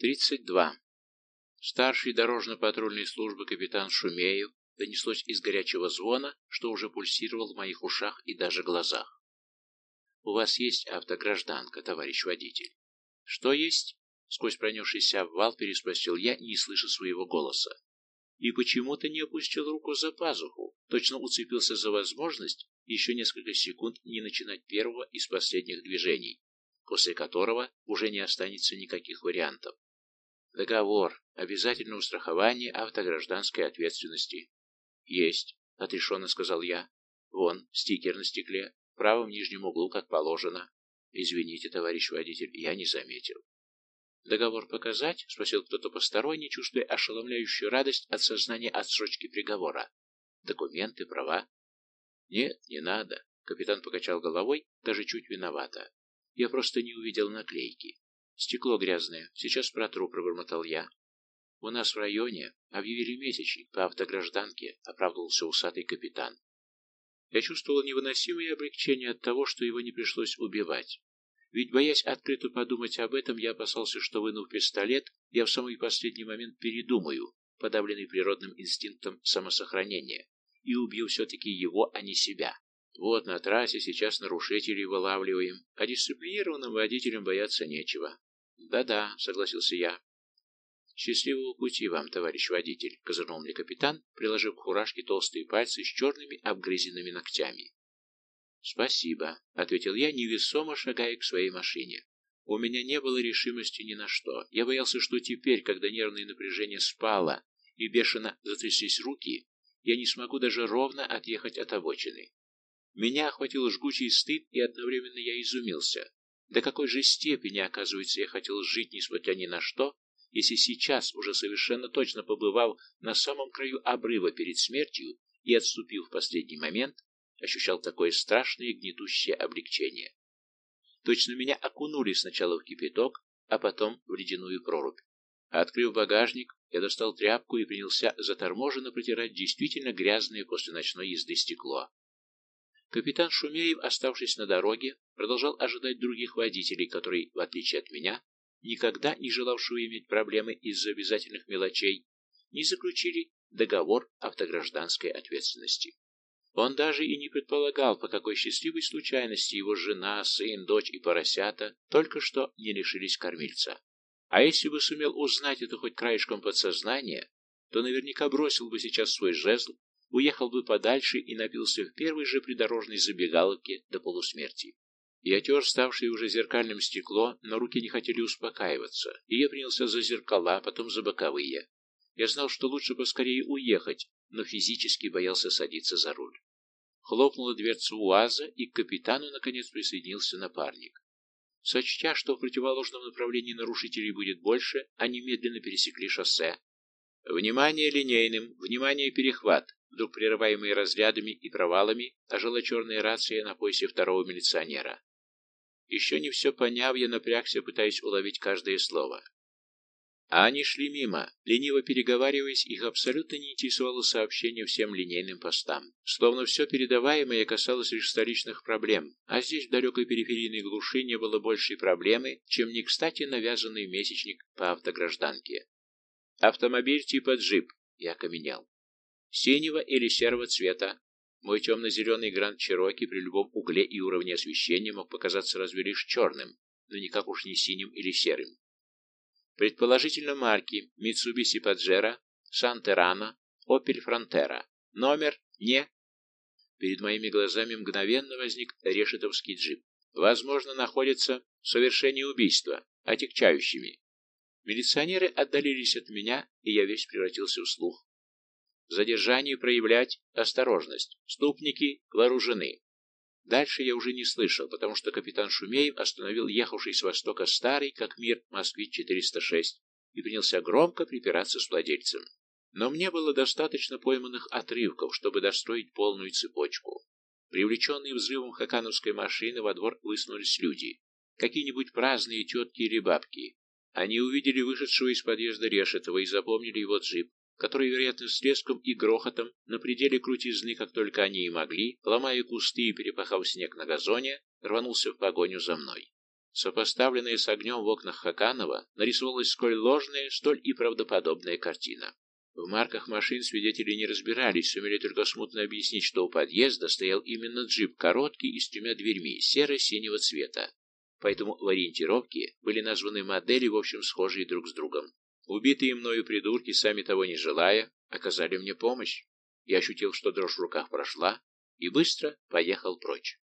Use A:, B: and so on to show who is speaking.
A: 32. Старший дорожно-патрульной службы капитан Шумеев донеслось из горячего звона, что уже пульсировал в моих ушах и даже глазах. «У вас есть автогражданка, товарищ водитель?» «Что есть?» — сквозь пронесшийся обвал переспросил я, не слыша своего голоса. И почему-то не опустил руку за пазуху, точно уцепился за возможность еще несколько секунд не начинать первого из последних движений, после которого уже не останется никаких вариантов. Договор. Обязательное страхование автогражданской ответственности. Есть, отрешенно сказал я. Вон, стикер на стекле, в правом нижнем углу, как положено. Извините, товарищ водитель, я не заметил. Договор показать? Спросил кто-то посторонний, чувствуя ошеломляющую радость от сознания отсрочки приговора. Документы, права? Нет, не надо. Капитан покачал головой, даже чуть виновато. Я просто не увидел наклейки. «Стекло грязное. Сейчас протру», — пробормотал я. «У нас в районе объявили месячник по автогражданке», — оправдывался усатый капитан. Я чувствовал невыносимое облегчение от того, что его не пришлось убивать. Ведь, боясь открыто подумать об этом, я опасался, что, вынув пистолет, я в самый последний момент передумаю, подавленный природным инстинктом самосохранения, и убью все-таки его, а не себя. Вот на трассе сейчас нарушителей вылавливаем, а дисциплинированным водителям бояться нечего. «Да-да», — согласился я. «Счастливого пути вам, товарищ водитель», — козырнул мне капитан, приложив к фуражке толстые пальцы с черными обгрызенными ногтями. «Спасибо», — ответил я, невесомо шагая к своей машине. У меня не было решимости ни на что. Я боялся, что теперь, когда нервное напряжение спало и бешено затряслись руки, я не смогу даже ровно отъехать от обочины. Меня охватил жгучий стыд, и одновременно я изумился. До какой же степени, оказывается, я хотел жить, несмотря ни на что, если сейчас, уже совершенно точно побывав на самом краю обрыва перед смертью и отступив в последний момент, ощущал такое страшное гнетущее облегчение. Точно меня окунули сначала в кипяток, а потом в ледяную прорубь. Открыв багажник, я достал тряпку и принялся заторможенно протирать действительно грязное после ночной езды стекло. Капитан Шумеев, оставшись на дороге, продолжал ожидать других водителей, которые, в отличие от меня, никогда не желавшего иметь проблемы из-за обязательных мелочей, не заключили договор автогражданской ответственности. Он даже и не предполагал, по какой счастливой случайности его жена, сын, дочь и поросята только что не лишились кормильца. А если бы сумел узнать это хоть краешком подсознания, то наверняка бросил бы сейчас свой жезл уехал бы подальше и напился в первой же придорожной забегаловке до полусмерти. Я тер ставшее уже зеркальным стекло, но руки не хотели успокаиваться, и я принялся за зеркала, потом за боковые. Я знал, что лучше поскорее уехать, но физически боялся садиться за руль. Хлопнула дверца УАЗа, и к капитану наконец присоединился напарник. Сочтя, что в противоположном направлении нарушителей будет больше, они медленно пересекли шоссе. «Внимание линейным! Внимание перехват!» Вдруг прерываемый разрядами и провалами, ожила черная рация на поясе второго милиционера. Еще не все поняв, я напрягся, пытаясь уловить каждое слово. А они шли мимо, лениво переговариваясь, их абсолютно не интересовало сообщение всем линейным постам. Словно все передаваемое касалось лишь столичных проблем, а здесь в далекой периферийной глуши не было большей проблемы, чем не кстати навязанный месячник по автогражданке. Автомобиль типа джип, я каменел синего или серого цвета. Мой темно-зеленый Гранд Чироки при любом угле и уровне освещения мог показаться разве лишь черным, но никак уж не синим или серым. Предположительно марки Mitsubishi Pajero, Santerana, Opel Frontera. Номер не... Перед моими глазами мгновенно возник решетовский джип. Возможно, находится в совершении убийства, отягчающими. Милиционеры отдалились от меня, и я весь превратился в слух задержании проявлять осторожность. Ступники вооружены. Дальше я уже не слышал, потому что капитан Шумеев остановил ехавший с востока старый, как мир, Москвич-406 и принялся громко припираться с владельцем. Но мне было достаточно пойманных отрывков, чтобы достроить полную цепочку. Привлеченные взрывом хакановской машины во двор высунулись люди. Какие-нибудь праздные тетки или бабки. Они увидели вышедшего из подъезда Решетова и запомнили его джип, который, вероятно, с треском и грохотом, на пределе крутизны, как только они и могли, ломая кусты и перепахав снег на газоне, рванулся в погоню за мной. Сопоставленная с огнем в окнах Хаканова, нарисовалась сколь ложная, столь и правдоподобная картина. В марках машин свидетели не разбирались, сумели только смутно объяснить, что у подъезда стоял именно джип короткий и с тремя дверьми серо-синего цвета. Поэтому в ориентировке были названы модели, в общем, схожие друг с другом. Убитые мною придурки, сами того не желая, оказали мне помощь. Я ощутил, что дрожь в руках прошла, и быстро поехал прочь.